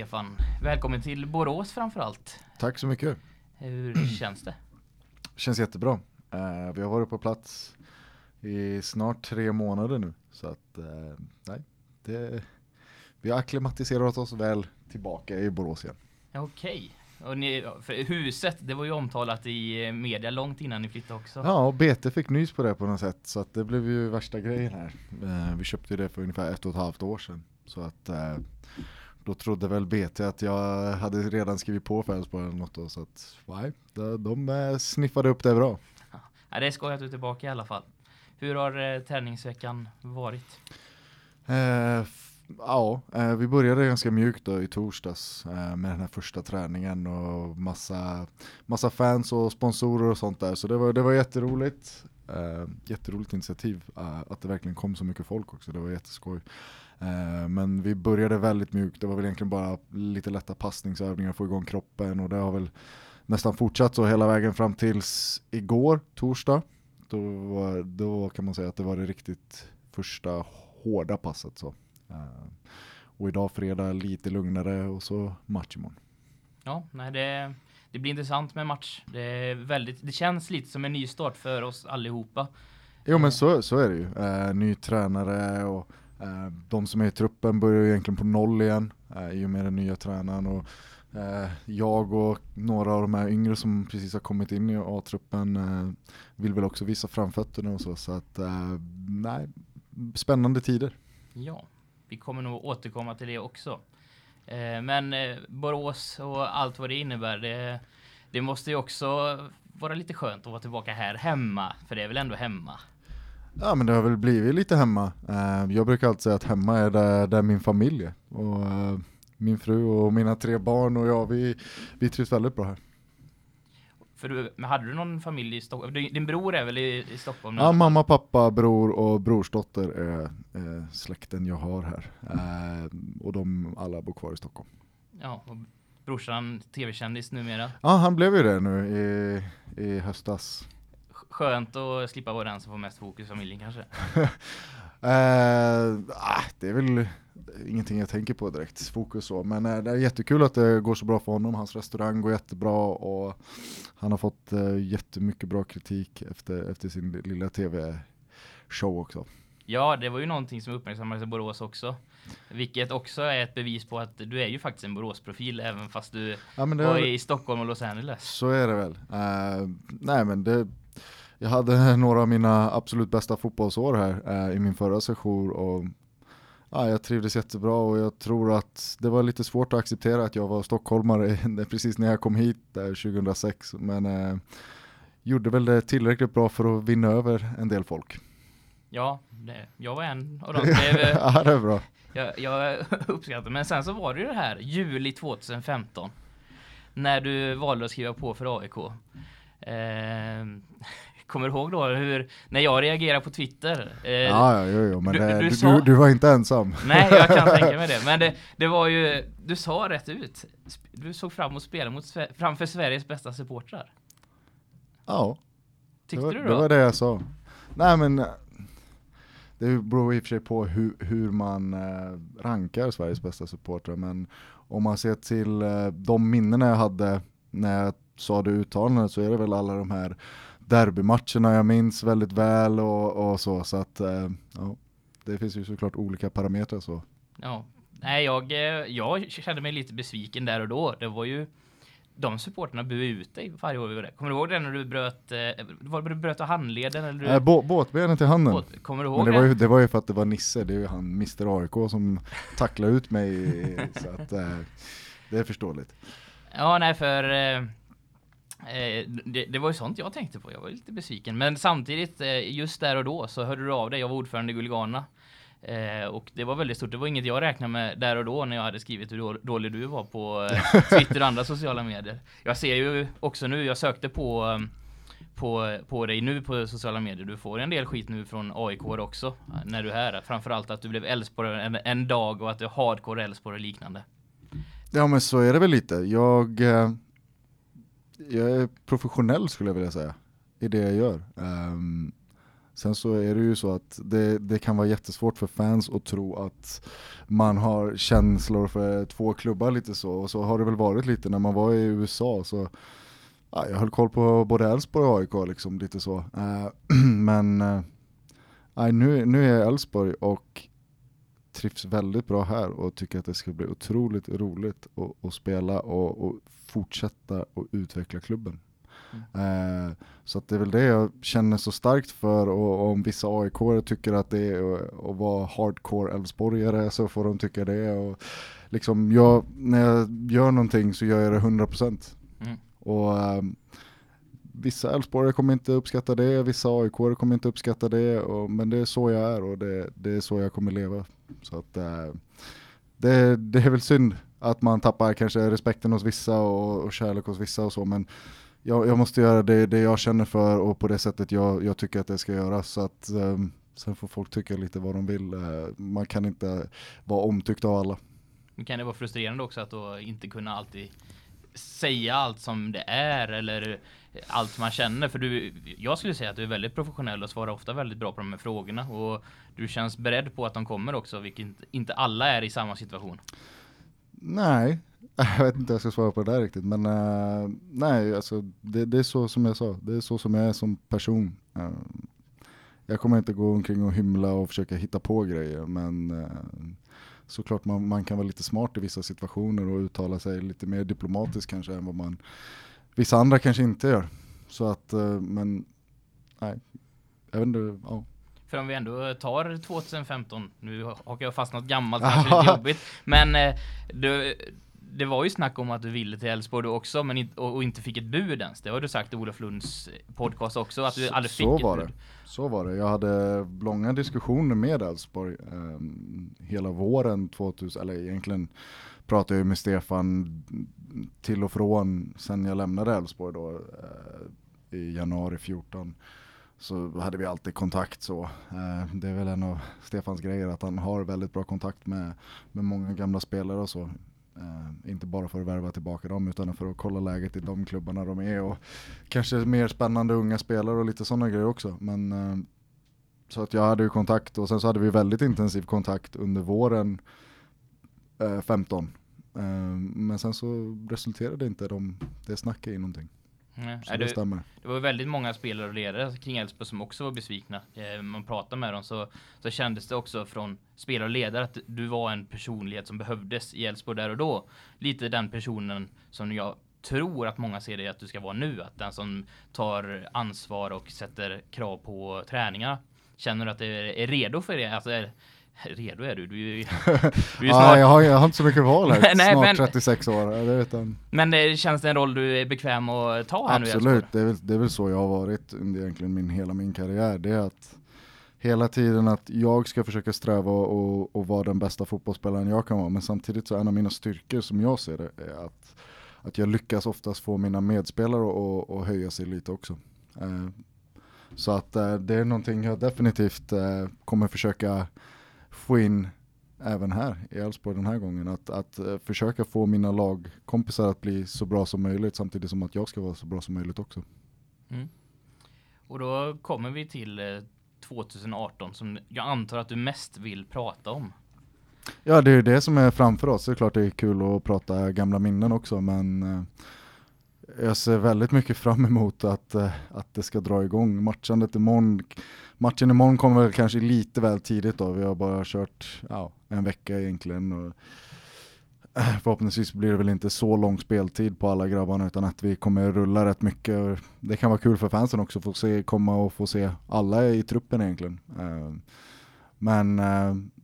Stefan. Välkommen till Borås framförallt. Tack så mycket. Hur känns det? Känns jättebra. Uh, vi har varit på plats i snart tre månader nu. Så att, uh, nej, det, vi har akklimatiserat oss väl tillbaka i Borås igen. Okej. Och ni, huset, det var ju omtalat i eh, media långt innan ni flyttade också. Ja, och BT fick nys på det på något sätt. Så att det blev ju värsta grejen här. Uh, vi köpte det för ungefär ett och ett halvt år sedan. Så att då trodde väl BT att jag hade redan skrivit på för Elfsborg eller något då, så att nej, de, de sniffade upp det bra. Ja, det är skoj att du är tillbaka i alla fall. Hur har eh, träningsveckan varit? Eh, ja, eh, vi började ganska mjukt då i torsdags eh, med den här första träningen och massa, massa fans och sponsorer och sånt där. Så det var, det var jätteroligt. Eh, jätteroligt initiativ eh, att det verkligen kom så mycket folk också. Det var jätteskoj. Eh, men vi började väldigt mjukt, det var väl egentligen bara lite lätta passningsövningar, få igång kroppen och det har väl nästan fortsatt så hela vägen fram tills igår, torsdag. Då, då kan man säga att det var det riktigt första hårda passet. Så. Eh, och idag fredag lite lugnare och så match imorgon. Ja, nej det, det blir intressant med match. Det, väldigt, det känns lite som en ny start för oss allihopa. Jo men så, så är det ju. Ny tränare och Eh, Eh, de som är i truppen börjar egentligen på noll igen eh, i och med den nya tränaren. Och, eh, jag och några av de här yngre som precis har kommit in i A-truppen vill väl också visa framfötterna och så. Så att, nej, spännande tider. Ja, vi kommer nog återkomma till det också. Men Borås och allt vad det innebär, det, det måste ju också vara lite skönt att vara tillbaka här hemma, för det är väl ändå hemma. Ja men det har väl blivit lite hemma. Uh, jag brukar alltid säga att hemma är där, där min familj är. Och, uh, min fru och mina tre barn och jag, vi, vi trivs väldigt bra här. För du, hade du någon familj i Stockholm? Din bror är väl i, i Stockholm? Ja, mamma, pappa, bror och brorsdotter är, är släkten jag har här. Uh, och de alla bor kvar i Stockholm. Ja, och brorsan tv-kändis numera? Ja, han blev ju det nu i, i höstas skönt att slippa vara den som får mest fokus i familjen kanske? uh, det är väl ingenting jag tänker på direkt, fokus så. Men uh, det är jättekul att det går så bra för honom. Hans restaurang går jättebra och han har fått uh, jättemycket bra kritik efter, efter sin lilla tv-show också. Ja, det var ju någonting som uppmärksammades i Borås också. Vilket också är ett bevis på att du är ju faktiskt en Boråsprofil även fast du ja, var i Stockholm och Los Angeles. Så är det väl. Uh, nej men det, jag hade några av mina absolut bästa fotbollsår här eh, i min förra session och ja, jag trivdes jättebra och jag tror att det var lite svårt att acceptera att jag var stockholmare precis när jag kom hit där 2006 men eh, gjorde väl det tillräckligt bra för att vinna över en del folk. Ja, det, jag var en av dem. Det, ja, det är bra. Jag, jag uppskattar men sen så var det ju det här juli 2015 när du valde att skriva på för AIK. Eh, kommer du ihåg då hur, när jag reagerade på Twitter? Eh, ja, jo, jo, men du, det, du, sa, du, du, var inte ensam. Nej, jag kan tänka mig det. Men det, det var ju, du sa rätt ut. Du såg fram att spela mot, framför Sveriges bästa supportrar. Ja. Tyckte var, du då? Det var det jag sa. Nej, men det beror i och för sig på hur, hur man eh, rankar Sveriges bästa supportrar. Men om man ser till eh, de minnen jag hade när jag sa det uttalandet så är det väl alla de här derbymatcherna jag minns väldigt väl och, och så. Så att eh, ja, det finns ju såklart olika parametrar så. Ja, nej jag, eh, jag kände mig lite besviken där och då. Det var ju de supporterna buade ut dig varje år vi var där. Kommer du ihåg det när du bröt eh, var du bröt handleden eller du... äh, bå båtbenen till handen. Båt, kommer du ihåg Men det, det? Var ju, det var ju för att det var Nisse, det är ju han Mr AIK som tacklade ut mig så att det är förståeligt. Ja, nej för eh, Eh, det, det, var ju sånt jag tänkte på. Jag var lite besviken. Men samtidigt, eh, just där och då så hörde du av dig. Jag var ordförande i Guliganerna. Eh, och det var väldigt stort. Det var inget jag räknade med där och då när jag hade skrivit hur dålig du var på Twitter och andra sociala medier. Jag ser ju också nu, jag sökte på på, på dig nu på sociala medier. Du får en del skit nu från AIK också när du är här. Framförallt att du blev Elfsborg en, en dag och att du är hardcore Elfsborg och liknande. Ja men så är det väl lite. Jag jag är professionell skulle jag vilja säga i det jag gör. Um, sen så är det ju så att det, det kan vara jättesvårt för fans att tro att man har känslor för två klubbar lite så, och så har det väl varit lite när man var i USA så ja, jag höll koll på både Elfsborg och AIK liksom lite så. Uh, men uh, nu, nu är jag Elfsborg och trivs väldigt bra här och tycker att det ska bli otroligt roligt att, att spela och, och, fortsätta och utveckla klubben. Mm. Eh, så att det är väl det jag känner så starkt för och, och om vissa aik tycker att det är att vara hardcore Elfsborgare så får de tycka det. Och liksom jag, när jag gör någonting så gör jag det 100%. Mm. Och um, vissa Elfsborgare kommer inte uppskatta det, vissa aik kommer inte uppskatta det, och, men det är så jag är och det, det är så jag kommer leva. Så att eh, det, det är väl synd att man tappar kanske respekten hos vissa och, och kärlek hos vissa och så, men jag, jag måste göra det, det jag känner för och på det sättet jag, jag tycker att det ska göras. Så att, eh, sen får folk tycka lite vad de vill. Eh, man kan inte vara omtyckt av alla. Men kan det vara frustrerande också att då inte kunna alltid säga allt som det är eller allt man känner för du jag skulle säga att du är väldigt professionell och svarar ofta väldigt bra på de här frågorna och du känns beredd på att de kommer också vilket inte alla är i samma situation. Nej, jag vet inte hur jag ska svara på det där riktigt men uh, nej alltså det, det, är så som jag sa, det är så som jag är som person. Uh, jag kommer inte gå omkring och hymla och försöka hitta på grejer men uh, såklart man, man kan vara lite smart i vissa situationer och uttala sig lite mer diplomatiskt kanske än vad man vissa andra kanske inte gör. Så att, men nej, jag vet inte, ja. För om vi ändå tar 2015, nu har jag fast något gammalt, kanske lite jobbigt, men du, det var ju snack om att du ville till Elfsborg också men inte, och, och, inte fick ett bud ens. Det har du sagt i Olof Lunds podcast också att du så, aldrig fick så ett var bud. Det. Så var det. Jag hade långa diskussioner med Elfsborg eh, hela våren 2000 eller egentligen pratade jag med Stefan till och från sen jag lämnade Elfsborg då eh, i januari 14 så hade vi alltid kontakt så. Eh, det är väl en av Stefans grejer att han har väldigt bra kontakt med, med många gamla spelare och så. Eh, inte bara för att värva tillbaka dem utan för att kolla läget i de klubbarna de är och kanske mer spännande unga spelare och lite sådana grejer också. Men, eh, så att jag hade ju kontakt och sen så hade vi väldigt intensiv kontakt under våren eh, 15 men sen så resulterade inte de, det snacket i någonting. Nej, så det, stämmer. Det var väldigt många spelare och ledare kring Elfsborg som också var besvikna. Eh, man pratade med dem så, så kändes det också från spelare och ledare att du var en personlighet som behövdes i Elfsborg där och då. Lite den personen som jag tror att många ser det att du ska vara nu. Att den som tar ansvar och sätter krav på träningar. Känner du att det är redo för det? Alltså, redo är du. Du är ju, du är snart... ja, jag, har, jag har inte så mycket val här. Nej, snart men, 36 år. Jag. Men det känns det en roll du är bekväm att ta här Absolut, nu det är, väl, det är väl så jag har varit under egentligen min, hela min karriär. Det är att hela tiden att jag ska försöka sträva och, och vara den bästa fotbollsspelaren jag kan vara. Men samtidigt så är en av mina styrkor som jag ser det är att, att jag lyckas oftast få mina medspelare att höja sig lite också. Eh, så att eh, det är någonting jag definitivt eh, kommer försöka få in även här i Elfsborg den här gången. Att, att uh, försöka få mina lagkompisar att bli så bra som möjligt samtidigt som att jag ska vara så bra som möjligt också. Mm. Och då kommer vi till uh, 2018 som jag antar att du mest vill prata om. Ja, det är det som är framför oss. Det är klart det är kul att prata gamla minnen också, men uh, jag ser väldigt mycket fram emot att, eh, att det ska dra igång. Matchandet imorgon Matchen imorgon kommer väl kanske lite väl tidigt då, vi har bara kört ja, en vecka egentligen. Och eh, förhoppningsvis blir det väl inte så lång speltid på alla grabbarna utan att vi kommer rulla rätt mycket. Det kan vara kul för fansen också att få se, komma och få se alla i truppen egentligen. Eh, men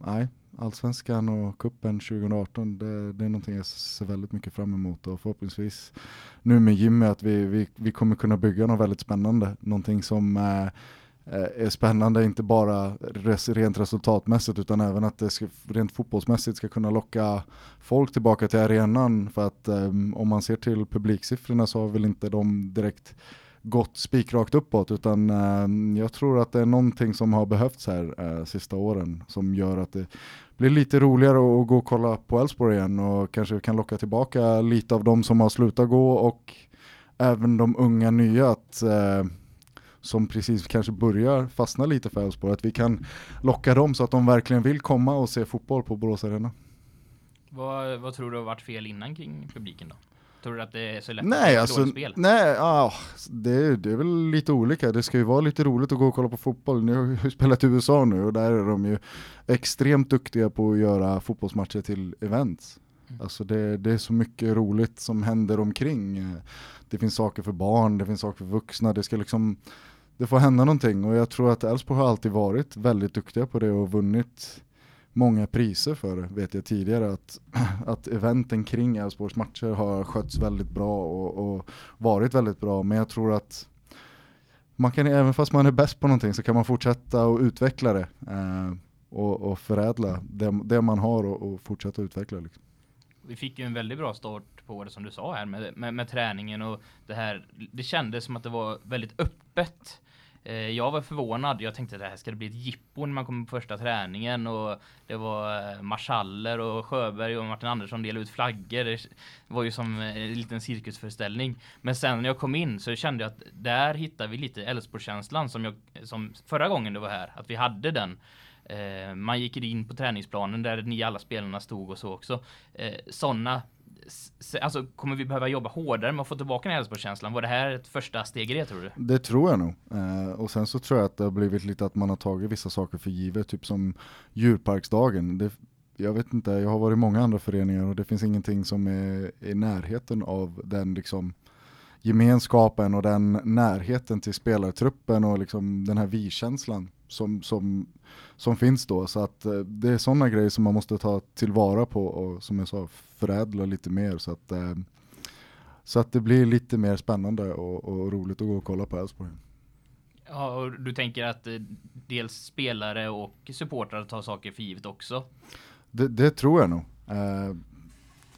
nej, Allsvenskan och kuppen 2018, det, det, är någonting jag ser väldigt mycket fram emot och förhoppningsvis nu med Jimmy att vi, vi, vi kommer kunna bygga något väldigt spännande. Någonting som Eh, är spännande, inte bara rent resultatmässigt utan även att det ska, rent fotbollsmässigt ska kunna locka folk tillbaka till arenan för att um, om man ser till publiksiffrorna så har väl inte de direkt gått spikrakt uppåt utan um, jag tror att det är någonting som har behövts här uh, sista åren som gör att det blir lite roligare att gå och kolla på Elfsborg igen och kanske kan locka tillbaka lite av de som har slutat gå och även de unga nya att eh, som precis kanske börjar fastna lite för Elfsborg, att vi kan locka dem så att de verkligen vill komma och se fotboll på Borås Arena. Vad, vad tror du har varit fel innan kring publiken då? Tror du att det är så lätt nej, att alltså, spel? Nej, ah, det, det är väl lite olika. Det ska ju vara lite roligt att gå och kolla på fotboll. Ni har ju spelat i USA nu och där är de ju extremt duktiga på att göra fotbollsmatcher till events. Mm. Alltså det, det, är så mycket roligt som händer omkring. Det finns saker för barn, det finns saker för vuxna. Det ska liksom det får hända någonting och jag tror att Elfsborg har alltid varit väldigt duktiga på det och vunnit många priser för det, vet jag tidigare, att, att eventen kring Elfsborgs matcher har skötts väldigt bra och, och, varit väldigt bra, men jag tror att man kan, även fast man är bäst på någonting så kan man fortsätta och utveckla det eh, och, och, förädla det, det man har och, och fortsätta utveckla. Liksom. Vi fick ju en väldigt bra start på det som du sa här med, med, med träningen och det här. Det kändes som att det var väldigt öppet Eh, jag var förvånad. Jag tänkte att det här ska det bli ett jippo när man kommer på första träningen och det var eh, marschaller och Sjöberg och Martin Andersson delade ut flaggor. Det var ju som eh, en liten cirkusföreställning. Men sen när jag kom in så kände jag att där hittade vi lite Älvsborgskänslan som jag som förra gången det var här att vi hade den. Man gick in på träningsplanen där ni alla spelarna stod och så också. Sådana alltså kommer vi behöva jobba hårdare med att få tillbaka den Elfsborgskänslan? Var det här ett första steg i det tror du? Det tror jag nog. Eh, och sen så tror jag att det har blivit lite att man har tagit vissa saker för givet, typ som djurparksdagen. Det, jag vet inte, jag har varit i många andra föreningar och det finns ingenting som är i närheten av den liksom gemenskapen och den närheten till spelartruppen och liksom den här vi-känslan som, som, som finns då. Så att eh, det är sådana grejer som man måste ta tillvara på och som jag sa förädla lite mer så att, eh, så att det blir lite mer spännande och, och roligt att gå och kolla på Elfsborg. Ja, och du tänker att eh, dels spelare och supportrar tar saker för givet också? Det, det tror jag nog. Eh,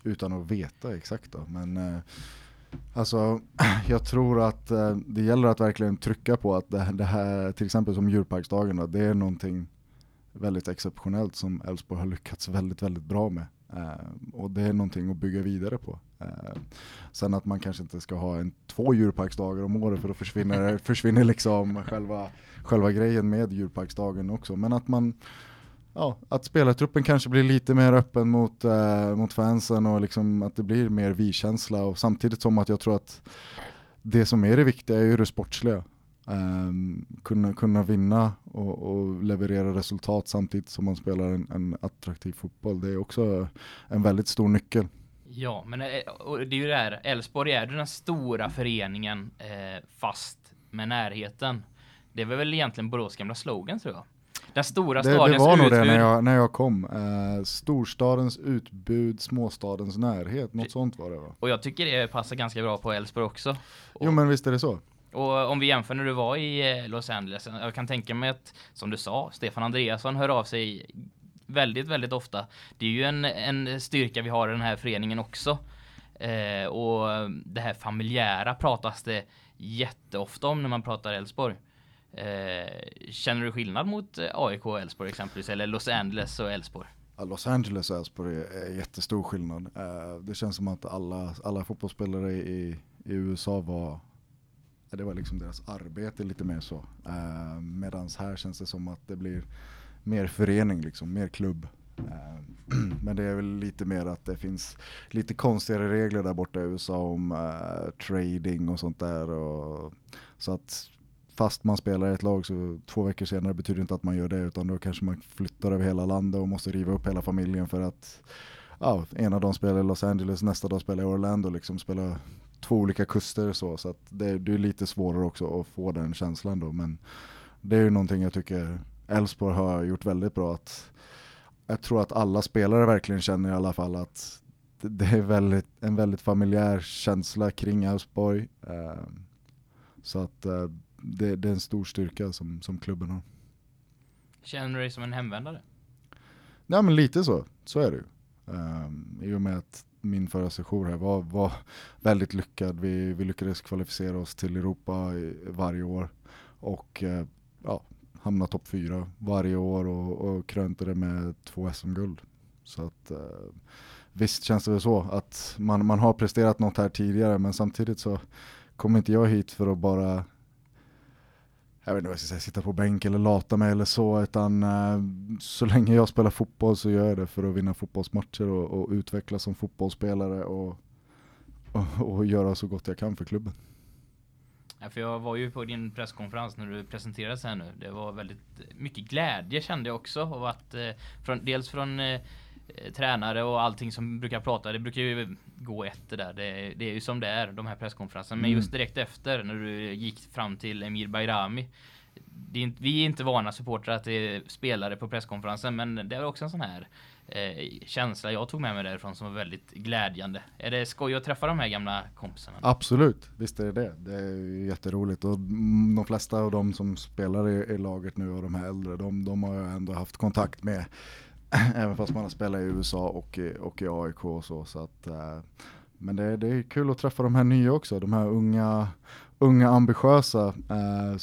utan att veta exakt då. Men eh, Alltså, jag tror att eh, det gäller att verkligen trycka på att det, det här, till exempel som djurparksdagen, då, det är någonting väldigt exceptionellt som Elfsborg har lyckats väldigt, väldigt bra med. Uh, och det är någonting att bygga vidare på. Uh, sen att man kanske inte ska ha en, två djurparksdagar om året för då försvinner, försvinner liksom själva, själva grejen med djurparksdagen också. Men att man ja, att spelartruppen kanske blir lite mer öppen mot, eh, mot fansen och liksom att det blir mer vi-känsla och samtidigt som att jag tror att det som är det viktiga är ju det sportsliga. Um, kunna, kunna vinna och, och, leverera resultat samtidigt som man spelar en, en, attraktiv fotboll. Det är också en väldigt stor nyckel. Ja, men eh, och det är ju det här, Elfsborg är den stora föreningen eh, fast med närheten. Det var väl egentligen Borås gamla slogan tror jag. Den stora stadens utbud. Det var nog det när jag, när jag kom. Eh, storstadens utbud, småstadens närhet, något sånt var det va? Och jag tycker det passar ganska bra på Elfsborg också. Och jo men visst är det så. Och om vi jämför när du var i eh, Los Angeles, jag kan tänka mig att, som du sa, Stefan Andreasson hör av sig väldigt, väldigt ofta. Det är ju en, en styrka vi har i den här föreningen också. Eh, och det här familjära pratas det jätteofta om när man pratar Elfsborg. Eh, känner du skillnad mot eh, AIK och Elfsborg exempelvis, eller Los Angeles och Elfsborg? Ja, Los Angeles och Elfsborg är jättestor skillnad. Eh, det känns som att alla, alla fotbollsspelare i, i USA var det var liksom deras arbete lite mer så. Uh, medans här känns det som att det blir mer förening, liksom, mer klubb. Eh, men det är väl lite mer att det finns lite konstigare regler där borta i USA om trading och sånt där. Och, så att fast man spelar i ett lag så två veckor senare betyder inte att man gör det utan då kanske man flyttar över hela landet och måste riva upp hela familjen för att ja, ena dagen spelar i Los Angeles, nästa dag spelar i Orlando liksom, spela två olika kuster så, så att det, det är lite svårare också att få den känslan då, men det är ju någonting jag tycker Elfsborg har gjort väldigt bra att jag tror att alla spelare verkligen känner i alla fall att det är väldigt, en väldigt familjär känsla kring Elfsborg. Eh, så att eh, det, det, är en stor styrka som, som klubben har. Känner du dig som en hemvändare? Ja men lite så, så är det ju. Um, I och med att min förra session här var, var väldigt lyckad. Vi, vi lyckades kvalificera oss till Europa i, varje år och eh, ja, hamna topp fyra varje år och, och krönte det med två SM-guld. Så att eh, visst känns det väl så att man, man har presterat något här tidigare men samtidigt så kommer inte jag hit för att bara jag vet inte vad jag ska säga, sitta på bänk eller lata mig eller så, utan eh, så länge jag spelar fotboll så gör jag det för att vinna fotbollsmatcher och, och utvecklas som fotbollsspelare och, och, och göra så gott jag kan för klubben. Ja, för jag var ju på din presskonferens när du presenterades här nu. Det var väldigt mycket glädje kände jag också av att eh, från, dels från eh, tränare och allting som brukar prata. Det brukar ju gå efter där. Det, det är ju som det är de här presskonferenserna. Men Mm. just direkt efter när du gick fram till Emir Bayrami. Det är vi är inte vana supportrar att det är spelare på presskonferensen, men det är också en sån här eh, känsla jag tog med mig därifrån som var väldigt glädjande. Är det skoj att träffa de här gamla kompisarna? Absolut, visst är det det. Det är jätteroligt och mm, de flesta av de som spelar i, i laget nu och de här äldre, de, de har jag ändå haft kontakt med. Även fast man har spelat i USA och i, och i AIK och så. så att, eh, men det, det är kul att träffa de här nya också, de här unga, unga ambitiösa eh,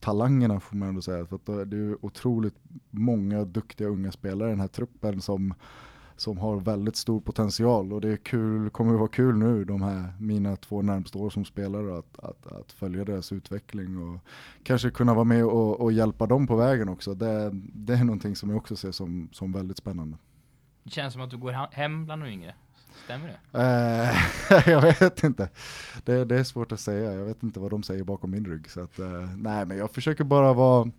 talangerna får man ändå säga. För att det är otroligt många duktiga unga spelare i den här truppen som som har väldigt stor potential och det är kul, kommer att vara kul nu de här mina två närmsta år som spelare att, att, att följa deras utveckling och kanske kunna vara med och, och hjälpa dem på vägen också. Det, det är någonting som jag också ser som, som väldigt spännande. Det känns som att du går hem bland de yngre. Stämmer det? Eh, jag vet inte. Det, det är svårt att säga. Jag vet inte vad de säger bakom min rygg. Så att, eh, nej, men jag försöker bara vara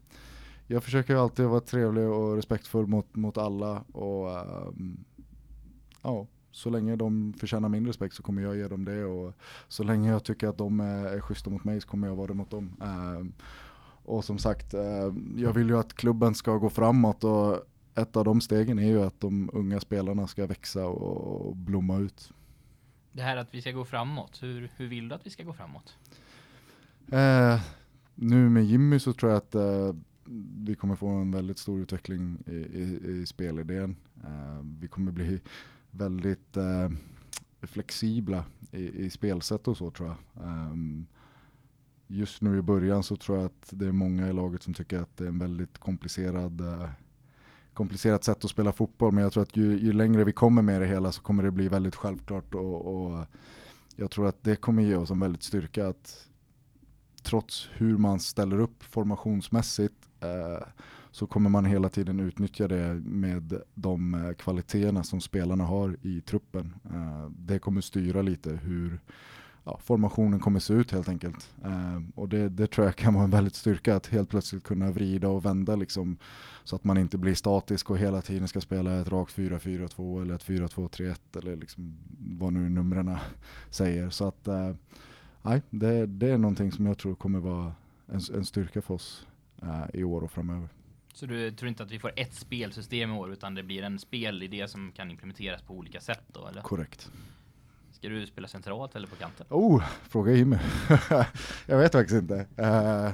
jag försöker alltid vara trevlig och respektfull mot, mot alla och ehm, ja, så länge de förtjänar min respekt så kommer jag ge dem det och så länge jag tycker att de är, är schyssta mot mig så kommer jag vara det mot dem. Ehm, och som sagt, eh, jag vill ju att klubben ska gå framåt och ett av de stegen är ju att de unga spelarna ska växa och, och blomma ut. Det här att vi ska gå framåt. Hur, hur vill du att vi ska gå framåt? Eh, nu med Jimmy så tror jag att eh, vi kommer få en väldigt stor utveckling i, i, i spelidén. Eh, vi kommer bli väldigt eh, flexibla i, i spelsätt och så tror jag. Um, just nu i början så tror jag att det är många i laget som tycker att det är en väldigt komplicerad eh, komplicerat sätt att spela fotboll men jag tror att ju, ju längre vi kommer med det hela så kommer det bli väldigt självklart och, och jag tror att det kommer ge oss en väldigt styrka att trots hur man ställer upp formationsmässigt eh, så kommer man hela tiden utnyttja det med de eh, kvaliteterna som spelarna har i truppen. Eh, det kommer styra lite hur ja, formationen kommer se ut helt enkelt. Eh, och det, det tror jag kan vara en väldigt styrka att helt plötsligt kunna vrida och vända liksom, så att man inte blir statisk och hela tiden ska spela ett rakt 4-4-2 eller ett 4-2-3-1 eller liksom vad nu numren säger. Så att nej, det, det är någonting som jag tror kommer vara en, en styrka för oss i år och framöver. Så du tror inte att vi får ett spelsystem i år utan det blir en spelidé som kan implementeras på olika sätt då eller? Korrekt. Ska du spela centralt eller på kanten? Oh, fråga Jimmy. jag vet faktiskt inte. Eh,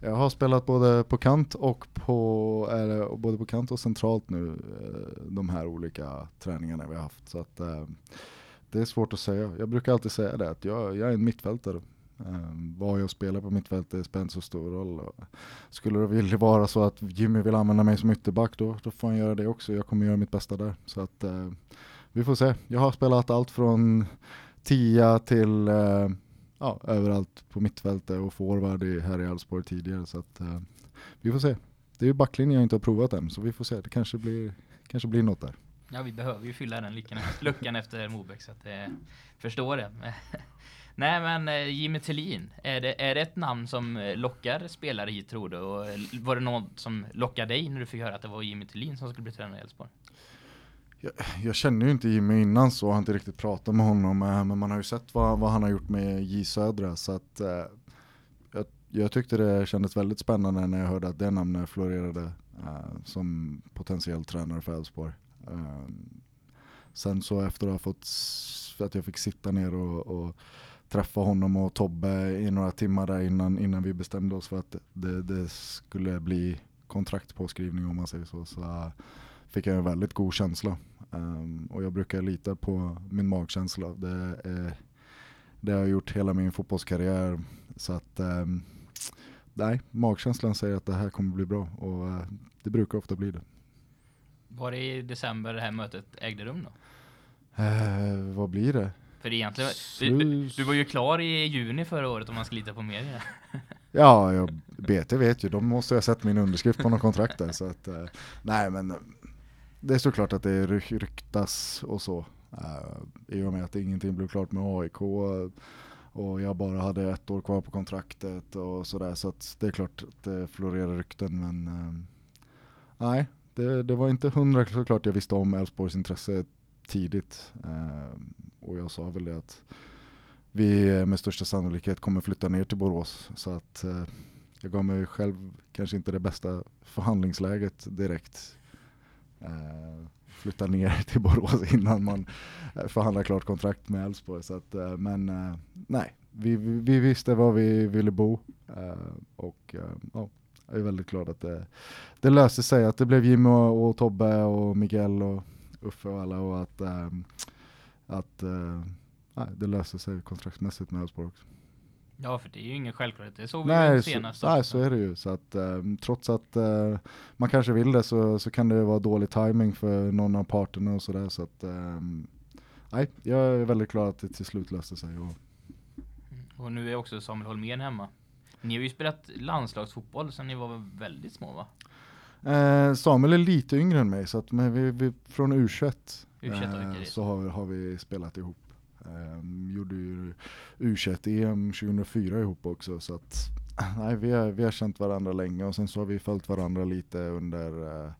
jag har spelat både på kant och på, eller, både på kant och centralt nu eh, de här olika träningarna vi har haft. Så att, eh, det är svårt att säga. Jag brukar alltid säga det att jag, jag är en mittfältare. Um, vad jag spelar på mittfältet spelar inte så stor roll. Och skulle det vilja vara så att Jimmy vill använda mig som ytterback då, då får han göra det också. Jag kommer göra mitt bästa där. Så att, uh, vi får se. Jag har spelat allt från tia till uh, ja, överallt på mittfältet och forward i, här i Elfsborg tidigare. Så att, uh, vi får se. Det är ju backlinjen jag inte har provat än, så vi får se. Det kanske blir, kanske blir något där. Ja, vi behöver ju fylla den luckan, luckan efter Mobeck så att eh, förstår det. Nej, men eh, Jimmy Tillin, är det, är det ett namn som eh, lockar spelare hit tror du? Och eh, var det något som lockade dig när du fick höra att det var Jimmy Tillin som skulle bli tränare i Elfsborg? Jag, jag känner ju inte Jimmy innan så, jag har inte riktigt pratat med honom, men man har ju sett vad, vad han har gjort med J Södra. Så att, jag, jag tyckte det kändes väldigt spännande när jag hörde att det namnet florerade eh, som potentiell tränare för Elfsborg. Eh, sen så efter att ha fått, att jag fick sitta ner och, och träffa honom och Tobbe i några timmar där innan, innan vi bestämde oss för att det, det skulle bli kontraktpåskrivning om man säger så. så eh, fick jag en väldigt god känsla. Ehm, och jag brukar lita på min magkänsla. Det, är, det har jag gjort hela min fotbollskarriär. Så att ehm, nej, magkänslan säger att det här kommer bli bra och eh, det brukar ofta bli det. Var det i december det här mötet ägde rum då? Eh, vad blir det? För egentligen, du, du, var ju klar i juni förra året om man ska lita på media. Ja, jag, BT vet ju, de måste ha sett min underskrift på någon kontrakt där. Så att, eh, nej men eh, det är såklart att det ryktas och så. Eh, I och med att ingenting blev klart med AIK och jag bara hade ett år kvar på kontraktet och sådär. Så att det är klart att det florerar rykten men nej, det, det, var inte hundra såklart jag visste om Elfsborgs intresse tidigt. Och jag sa väl det att vi med största sannolikhet kommer flytta ner till Borås. Så att eh, jag gav mig själv kanske inte det bästa förhandlingsläget direkt eh, flytta ner till Borås innan man eh, förhandlar klart kontrakt med Elfsborg. Eh, men eh, nej, vi, vi, visste var vi ville bo eh, och eh, ja, jag är väldigt glad att det, det löste sig. Att det blev Jimmy och, och Tobbe och Miguel och Uffe och alla och att, eh, att nej, det löste sig kontraktsmässigt med Elfsborg också. Ja, för det är ju ingen självklarhet. Det såg nej, vi senast. Så, nej, så är det ju. Så att, eh, trots att eh, man kanske vill det så, så kan det vara dålig timing för någon av parterna och sådär. Så att, eh, nej, jag är väldigt glad att det till slut löste sig. Och, mm. och nu är också Samuel Holmén hemma. Ni har ju spelat landslagsfotboll sedan ni var väldigt små va? Eh, Samuel är lite yngre än mig så att men vi, vi, från U21, U21 eh, så har, har vi spelat ihop. Um, gjorde ju U21-EM 2004 ihop också så att nej, vi, har, vi har känt varandra länge och sen så har vi följt varandra lite under uh,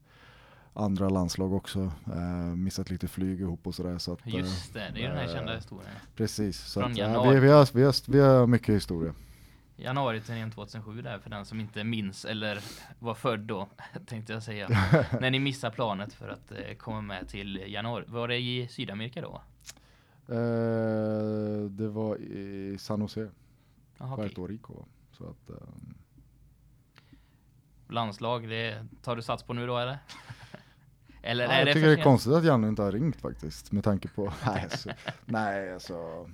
andra landslag också. Uh, missat lite flyg ihop och sådär. Så att, Just det, det är den här kända historien. Precis, så att, vi, vi, har, vi, har, vi har mycket historia. Januari-turnén 2007 där för den som inte minns eller var född då tänkte jag säga. när ni missade planet för att eh, komma med till januari. Var det i Sydamerika då? Eh, det var i San Jose. Aha, Puerto okay. Rico. Så att, um... Landslag, det tar du sats på nu då eller? eller ja, är jag det tycker det är konstigt att Janne inte har ringt faktiskt. Med tanke på, nej, alltså, nej alltså.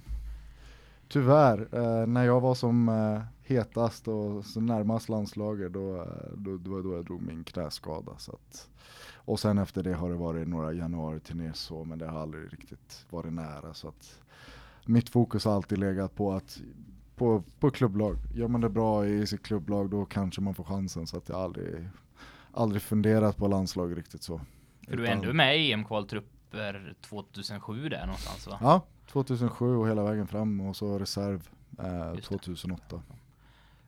Tyvärr, eh, när jag var som eh, hetast och så närmast landslaget då, eh, då, då, då jag drog min knäskada. Så att, och sen efter det har det varit några januari-turnéer så, men det har aldrig riktigt varit nära. Så att mitt fokus har alltid legat på att på, på klubblag. Gör man det bra i sitt klubblag då kanske man får chansen. Så att jag aldrig, aldrig funderat på landslag riktigt så. För du är ändå med i EM-kvaltrupper 2007 där någonstans va? Ja, 2007 och hela vägen fram och så reserv eh, 2008.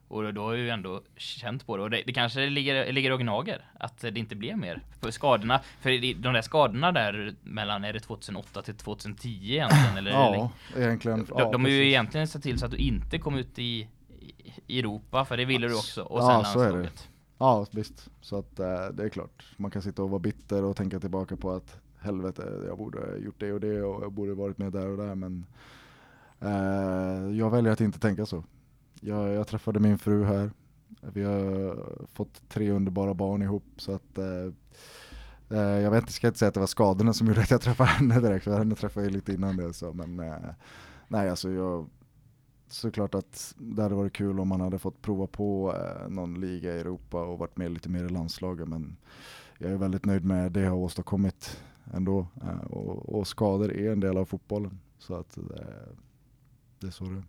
Och då har ju ändå känt på det. Och det, det kanske ligger, ligger och gnager att det inte blev mer. För skadorna, för de där skadorna där mellan, är det 2008 till 2010 egentligen? Eller, ja, egentligen. De, ja, de är ju egentligen sett till så att du inte kom ut i, i Europa, för det ville du också. Och sen ja, så är det. Ja, visst. Så att äh, det är klart. Man kan sitta och vara bitter och tänka tillbaka på att helvete, jag borde gjort det och det och jag borde varit med där och där. Men eh, jag väljer att inte tänka så. Jag, jag, träffade min fru här. Vi har fått tre underbara barn ihop så att eh, eh, jag vet inte, ska inte säga att det var skadorna som gjorde att jag träffade henne direkt, för henne träffade jag lite innan det så, men eh, nej alltså jag såklart att det hade varit kul om man hade fått prova på eh, någon liga i Europa och varit med lite mer i landslaget men jag är väldigt nöjd med det jag har åstadkommit ändå eh, och, och, skador är en del av fotbollen så att eh, det är så det är.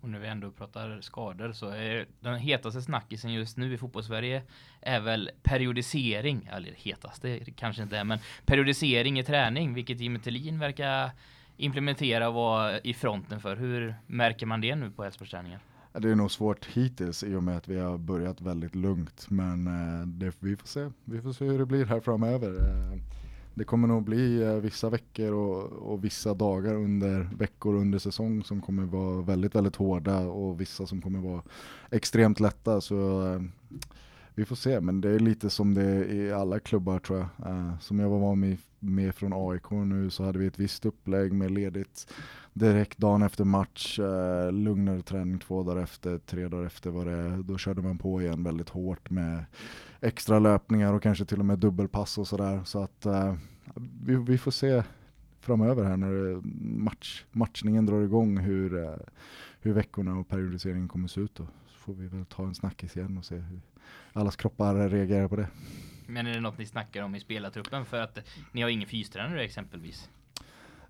Och när vi ändå pratar skador så är den hetaste snackisen just nu i fotbollssverige är väl periodisering. Eller hetaste kanske inte är, men periodisering i träning, vilket Jimmy Tillin verkar implementera och vara i fronten för. Hur märker man det nu på Elfsborgsträningar? Det är nog svårt hittills i och med att vi har börjat väldigt lugnt. Men eh, det, vi får se. Vi får se hur det blir här framöver. Det kommer nog bli eh, vissa veckor och, och, vissa dagar under veckor under säsong som kommer vara väldigt, väldigt hårda och vissa som kommer vara extremt lätta. Så eh, vi får se, men det är lite som det är i alla klubbar tror jag. Eh, som jag var med, med från AIK nu så hade vi ett visst upplägg med ledigt direkt dagen efter match, eh, lugnare träning två dagar efter, tre dagar efter var det, då körde man på igen väldigt hårt med extra löpningar och kanske till och med dubbelpass och sådär. Så att eh, vi, vi, får se framöver här när match, matchningen drar igång hur, eh, hur veckorna och periodiseringen kommer se ut. Då. Så får vi väl ta en snackis igen och se hur allas kroppar reagerar på det. Men är det något ni snackar om i spelartruppen för att ni har ingen fystränare exempelvis?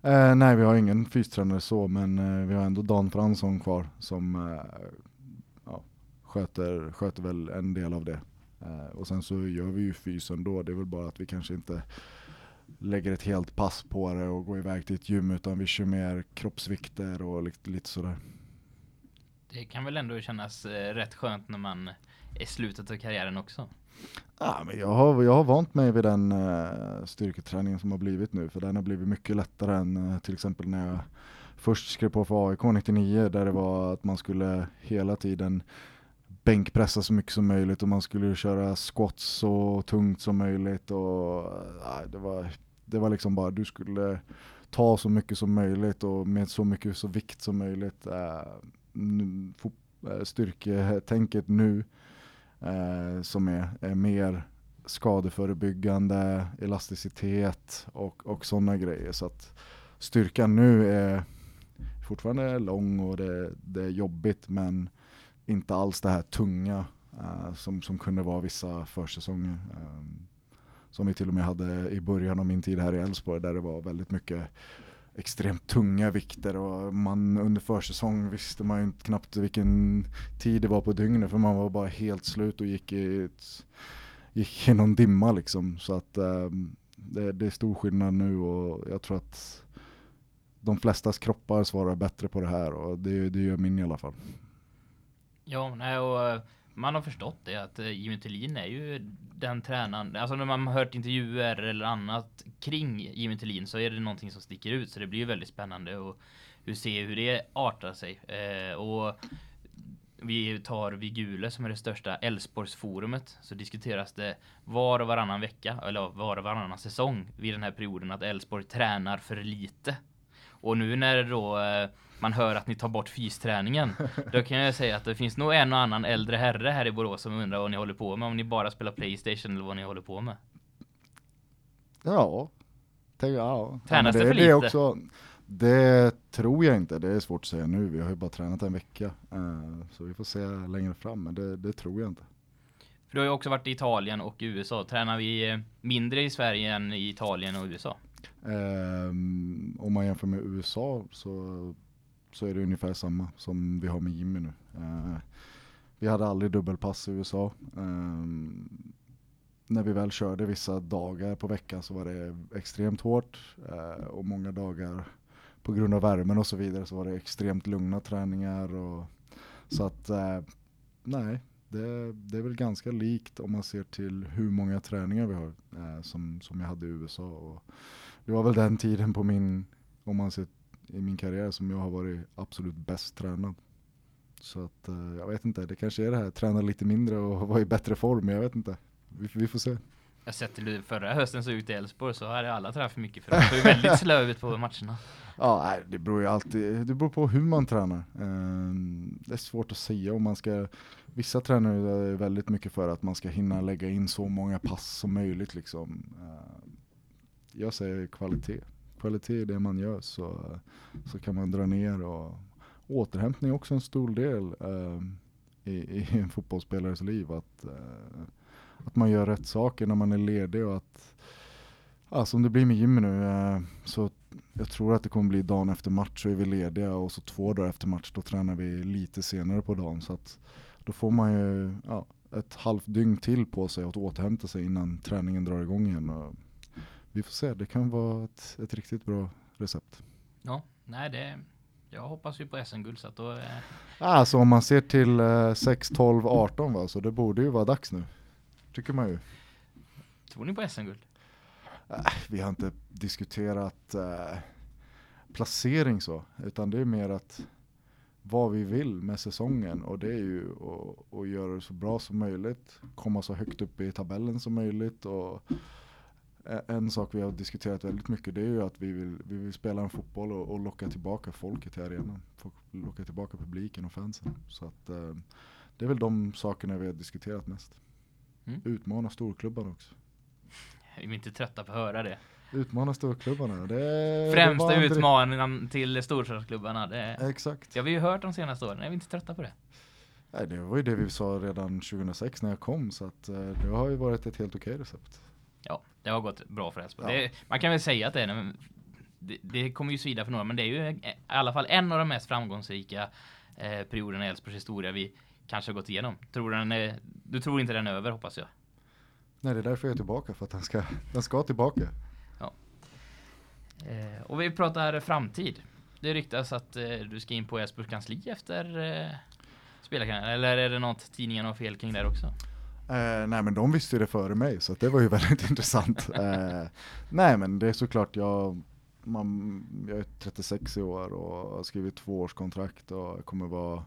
Eh, nej, vi har ingen fystränare så, men eh, vi har ändå Dan Fransson kvar som eh, sköter, sköter väl en del av det. Eh, och sen så gör vi ju fysen då, det är väl bara att vi kanske inte lägger ett helt pass på det och går iväg till ett gym utan vi kör mer kroppsvikter och lite, lite sådär. Det kan väl ändå kännas eh, rätt skönt när man är slutet av karriären också. Ja, men jag, har, jag har vant mig vid den uh, styrketräningen som har blivit nu för den har blivit mycket lättare än uh, till exempel när jag först skrev på för AIK 99 där det var att man skulle hela tiden bänkpressa så mycket som möjligt och man skulle köra squats så tungt som möjligt och nej, det, var, det var liksom bara du skulle ta så mycket som möjligt och med så mycket så vikt som möjligt. Uh, styrketänket nu eh, som är, är, mer skadeförebyggande, elasticitet och, och sådana grejer. Så att styrkan nu är fortfarande lång och det, det är jobbigt men inte alls det här tunga eh, som, som kunde vara vissa försäsonger. Eh, som vi till och med hade i början av min tid här i Elfsborg där det var väldigt mycket extremt tunga vikter och man under försäsong visste man ju knappt vilken tid det var på dygnet för man var bara helt slut och gick i, ett, gick i någon dimma liksom. Så att um, det, det, är stor skillnad nu och jag tror att de flestas kroppar svarar bättre på det här och det, det gör min i alla fall. Ja, nej och eh, man har förstått det att eh, Jimmy Tillin är ju den tränaren. Alltså när man har hört intervjuer eller annat kring Jimmy Tillin så är det någonting som sticker ut. Så det blir ju väldigt spännande och hur se hur det artar sig. Eh, och vi tar Vigule som är det största Älvsborgsforumet så diskuteras det var och varannan vecka eller var och varannan säsong vid den här perioden att Älvsborg tränar för lite. Och nu när då eh, man hör att ni tar bort fysträningen. Då kan jag säga att det finns nog en och annan äldre herre här i Borås som undrar vad ni håller på med. Om ni bara spelar Playstation eller vad ni håller på med. Ja. Tänk, ja. Tränas ja, det, det för lite? Det, också, det tror jag inte. Det är svårt att säga nu. Vi har ju bara tränat en vecka. Uh, så vi får se längre fram. Men det, det tror jag inte. För du har ju också varit i Italien och USA. Tränar vi eh, mindre i Sverige än i Italien och USA? Um, om man jämför med USA så så är det ungefär samma som vi har med Jimmy nu. Eh, vi hade aldrig dubbelpass i USA. Eh, när vi väl körde vissa dagar på veckan så var det extremt hårt eh, och många dagar på grund av värmen och så vidare så var det extremt lugna träningar. Och, så att eh, nej, det, det, är väl ganska likt om man ser till hur många träningar vi har eh, som, som jag hade i USA. Och det var väl den tiden på min, om man ser i min karriär som jag har varit absolut bäst tränad. Så att eh, jag vet inte, det kanske är det här, träna lite mindre och vara i bättre form, jag vet inte. Vi, vi får se. Jag sett till förra hösten så ut i Elfsborg så hade alla tränat för mycket för det var ju väldigt slövet på matcherna. Ja, det beror ju alltid, det beror på hur man tränar. Ehm, det är svårt att säga om man ska, vissa tränar väldigt mycket för att man ska hinna lägga in så många pass som möjligt liksom. Ehm, jag säger kvalitet kvalitet i det man gör så, så kan man dra ner och återhämtning är också en stor del eh, i, i, en fotbollsspelares liv. Att, eh, att man gör rätt saker när man är ledig och att, ja, som det blir med Jimmy nu, eh, så jag tror att det kommer bli dagen efter match så är vi lediga och så två dagar efter match då tränar vi lite senare på dagen. Så att då får man ju ja, ett halvt dygn till på sig att återhämta sig innan träningen drar igång igen. Och, vi får se, det kan vara ett, ett riktigt bra recept. Ja, nej det jag hoppas ju på SM-guld så att då... Eh... Alltså om man ser till eh, 6, 12, 18 va, så det borde ju vara dags nu. Tycker man ju. Tror ni på SM-guld? Äh, vi har inte diskuterat eh, placering så, utan det är mer att vad vi vill med säsongen och det är ju att, att göra det så bra som möjligt, komma så högt upp i tabellen som möjligt och en sak vi har diskuterat väldigt mycket det är ju att vi vill, vi vill spela en fotboll och, och locka tillbaka folket till arenan. Locka tillbaka publiken och fansen. Så att, eh, det är väl de sakerna vi har diskuterat mest. Mm. Utmana storklubbarna också. Vi är inte trötta på att höra det. Utmana storklubbarna. Det, Främsta det utmaningen till storstadsklubbarna. Det, Exakt. Det har vi ju hört de senaste åren. Är vi inte trötta på det? Nej, det var ju det vi sa redan 2006 när jag kom. Så att, eh, det har ju varit ett helt okej recept. Ja, det har gått bra för Elfsborg. Ja. Man kan väl säga att det är det, det kommer ju svida för några, men det är ju i alla fall en av de mest framgångsrika eh, perioderna i Elfsborgs historia. Vi kanske gått igenom. Tror den är, du tror inte den är över hoppas jag? Nej, det är därför jag är tillbaka, för att den ska, den ska tillbaka. Eh, och vi pratar framtid. Det ryktas att eh, du ska in på Elfsborgs kansli efter eh, spelarkarriären. Eller är det något tidningen har fel kring där också? Eh, nej men de visste ju det före mig så att det var ju väldigt intressant. Eh, nej men det är såklart jag, man, jag är 36 i år och har skrivit två och kommer vara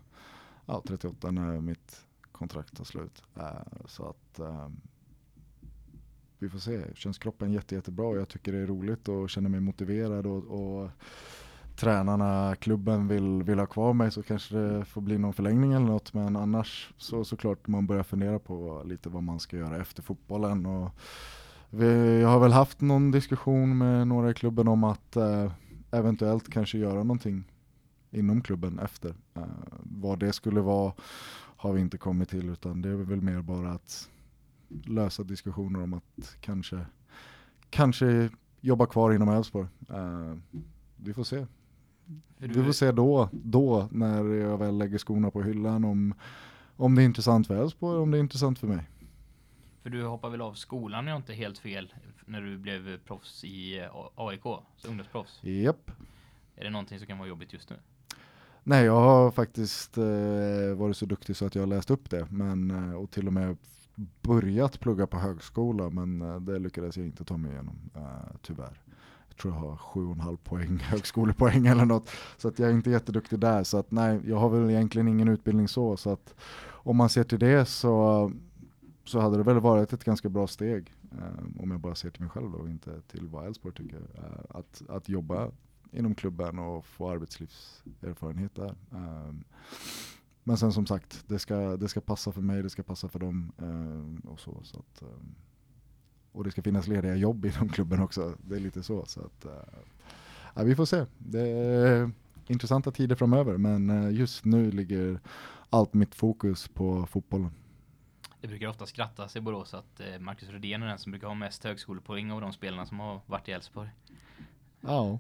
ja, 38 när mitt kontrakt tar slut. Eh, så att eh, vi får se. Känns kroppen jätte, jättebra och jag tycker det är roligt och känner mig motiverad och, och tränarna, klubben vill, vill ha kvar mig så kanske det får bli någon förlängning eller något. Men annars så såklart man börjar fundera på lite vad man ska göra efter fotbollen. Och vi, jag har väl haft någon diskussion med några i klubben om att eh, eventuellt kanske göra någonting inom klubben efter. Eh, vad det skulle vara har vi inte kommit till utan det är väl mer bara att lösa diskussioner om att kanske, kanske jobba kvar inom Elfsborg. Eh, vi får se. Vi får se då, då när jag väl lägger skorna på hyllan om, om det är intressant för Elfsborg om det är intressant för mig. För du hoppar väl av skolan jag inte helt fel när du blev proffs i eh, AIK, så ungdomsproffs. Japp. Är det någonting som kan vara jobbigt just nu? Nej, jag har faktiskt eh, varit så duktig så att jag har läst upp det men, eh, och till och med börjat plugga på högskola men eh, det lyckades jag inte ta mig igenom eh, tyvärr. Jag tror jag har 7,5 poäng högskolepoäng eller något så att jag är inte jätteduktig där så att nej, jag har väl egentligen ingen utbildning så så att om man ser till det så så hade det väl varit ett ganska bra steg eh, om jag bara ser till mig själv då och inte till vad Elfsborg tycker. Eh, att, att jobba inom klubben och få arbetslivserfarenhet där. Eh, men sen som sagt, det ska, det ska passa för mig, det ska passa för dem eh, och så. så att, eh, och det ska finnas lediga jobb inom klubben också, det är lite så. så att, uh, ja, vi får se. Det är intressanta tider framöver men uh, just nu ligger allt mitt fokus på fotbollen. Det brukar ofta skrattas i Borås att eh, Marcus Rydén är den som brukar ha mest högskolepoäng av de spelarna som har varit i Elfsborg. Ja,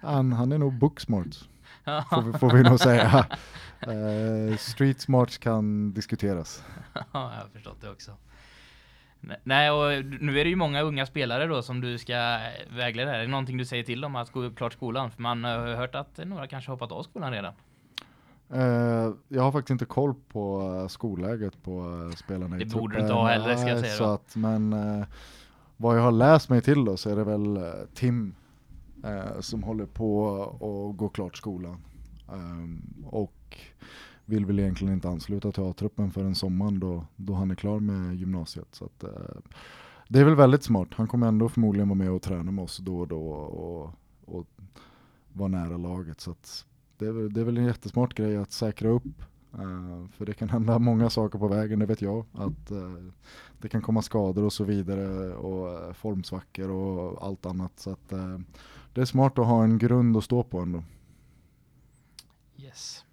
han, han är nog booksmart. får, vi, får vi nog säga. Uh, street smarts kan diskuteras. Ja, jag har förstått det också. Nej, och nu är det ju många unga spelare då som du ska vägleda. Är det någonting du säger till dem att gå klart skolan? För man har hört att några kanske hoppat av skolan redan. Uh, jag har faktiskt inte koll på skolläget på uh, spelarna det i Det truppen. borde du inte ha heller ska jag säga så att, Men uh, vad jag har läst mig till då så är det väl Tim som håller på att gå klart skolan. Um, och vill väl egentligen inte ansluta till A-truppen förrän sommaren då, då han är klar med gymnasiet. Så att, eh, det är väl väldigt smart. Han kommer ändå förmodligen vara med och träna med oss då och då och, och vara nära laget. Så att, det är, väl, det är väl en jättesmart grej att säkra upp. Uh, för det kan hända många saker på vägen, det vet jag. Att uh, det kan komma skador och så vidare och uh, formsvackor och allt annat. Så att det är smart att ha en grund att stå på ändå. Yes.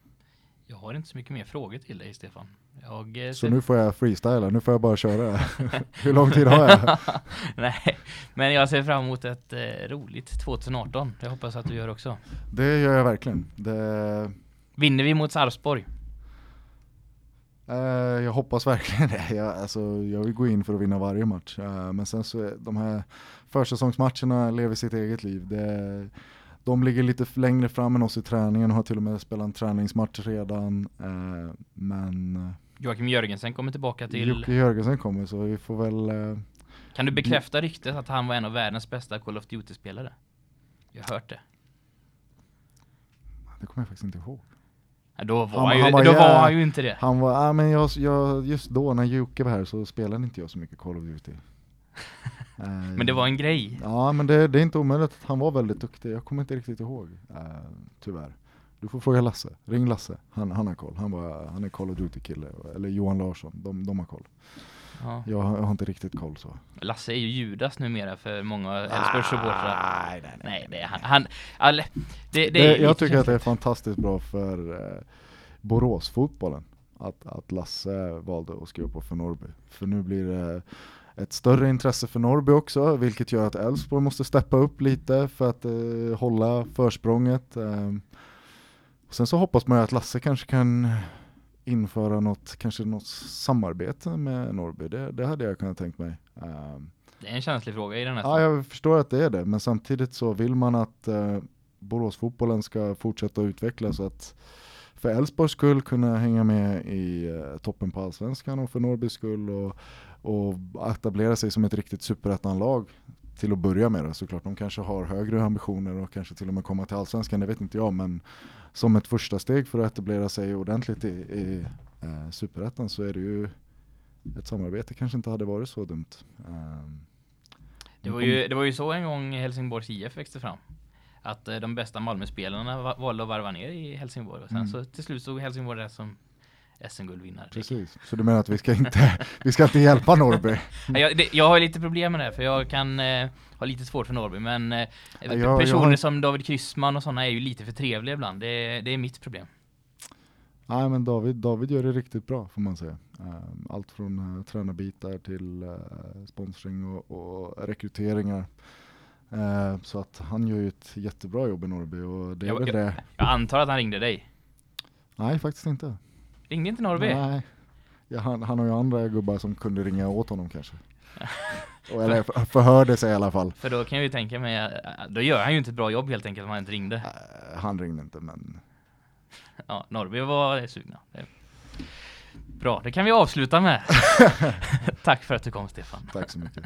Jag har inte så mycket mer frågor till dig Stefan. Jag, så nu får jag freestyla, nu får jag bara köra. Hur lång tid har jag? Nej, men jag ser fram emot ett eh, roligt 2018. Jag hoppas att du gör också. Det gör jag verkligen. Det... Vinner vi mot Sarpsborg? Uh, jag hoppas verkligen det. Jag, alltså, jag vill gå in för att vinna varje match. Uh, men sen så de här försäsongsmatcherna lever sitt eget liv. Det, de ligger lite längre fram än oss i träningen och har till och med spelat en träningsmatch redan. Uh, men Joakim Jörgensen kommer tillbaka till... Jocke Jörgensen kommer så vi får väl... Uh... Kan du bekräfta ryktet att han var en av världens bästa Call of Duty-spelare? Jag har hört det. Det kommer jag faktiskt inte ihåg. Ja, då var, han, ju, han var, då var han ju inte det. Han var, ja, men jag, jag, just då när Jocke var här så spelade inte jag så mycket Call of Duty. men det var en grej. Ja, men det, det, är inte omöjligt att han var väldigt duktig. Jag kommer inte riktigt ihåg, uh, tyvärr. Du får fråga Lasse, ring Lasse, han, han har koll. Han, var, han är Call of Duty-kille, eller Johan Larsson, de, de har koll. Ja. Jag, jag, har inte riktigt koll så. Lasse är ju Judas numera för många Elfsborgssupportrar. Nej, nej, nej. nej, det är han. han all, det, det, det, jag tycker att det är fantastiskt bra för eh, Boråsfotbollen att, att Lasse valde att skriva på för Norrby. För nu blir det ett större intresse för Norrby också, vilket gör att Elfsborg måste steppa upp lite för att eh, hålla försprånget. Eh, Sen så hoppas man ju att Lasse kanske kan införa något, kanske något samarbete med Norrby. Det, det hade jag kunnat tänkt mig. Um, det är en känslig fråga i den här Ja, jag förstår att det är det, men samtidigt så vill man att uh, Boråsfotbollen ska fortsätta utvecklas så att för Elfsborgs skull kunna hänga med i uh, toppen på allsvenskan och för Norrbys skull och, och etablera sig som ett riktigt superettan-lag till att börja med. Såklart de kanske har högre ambitioner och kanske till och med komma till allsvenskan, det vet inte jag, men som ett första steg för att etablera sig ordentligt i, i uh, superettan så är det ju ett samarbete kanske inte hade varit så dumt. Um, det, var ju, det var ju så en gång Helsingborgs IF växte fram. Att uh, de bästa Malmöspelarna valde att varva ner i Helsingborg och sen mm. så till slut stod Helsingborg där som SM-guldvinnare. Precis, så du menar att vi ska inte, vi ska inte hjälpa Norrby? jag, det, jag har lite problem med det för jag kan eh, ha lite svårt för Norrby men eh, jag, personer jag... som David Kryssman och sådana är ju lite för trevliga ibland. Det, det är mitt problem. Nej men David, David gör det riktigt bra får man säga. Ehm, allt från uh, tränarbitar till uh, sponsring och, och rekryteringar. Så att han gör ju ett jättebra jobb i Norrby och det är jag, väl det. Jag antar att han ringde dig? Nej faktiskt inte. Ringde inte Norrby? Nej. Ja, han, han har ju andra gubbar som kunde ringa åt honom kanske. Eller förhörde sig i alla fall. För då kan jag ju tänka mig, då gör han ju inte ett bra jobb helt enkelt om han inte ringde. Han ringde inte men... Ja, Norrby var sugna. Bra, det kan vi avsluta med. Tack för att du kom Stefan. Tack så mycket.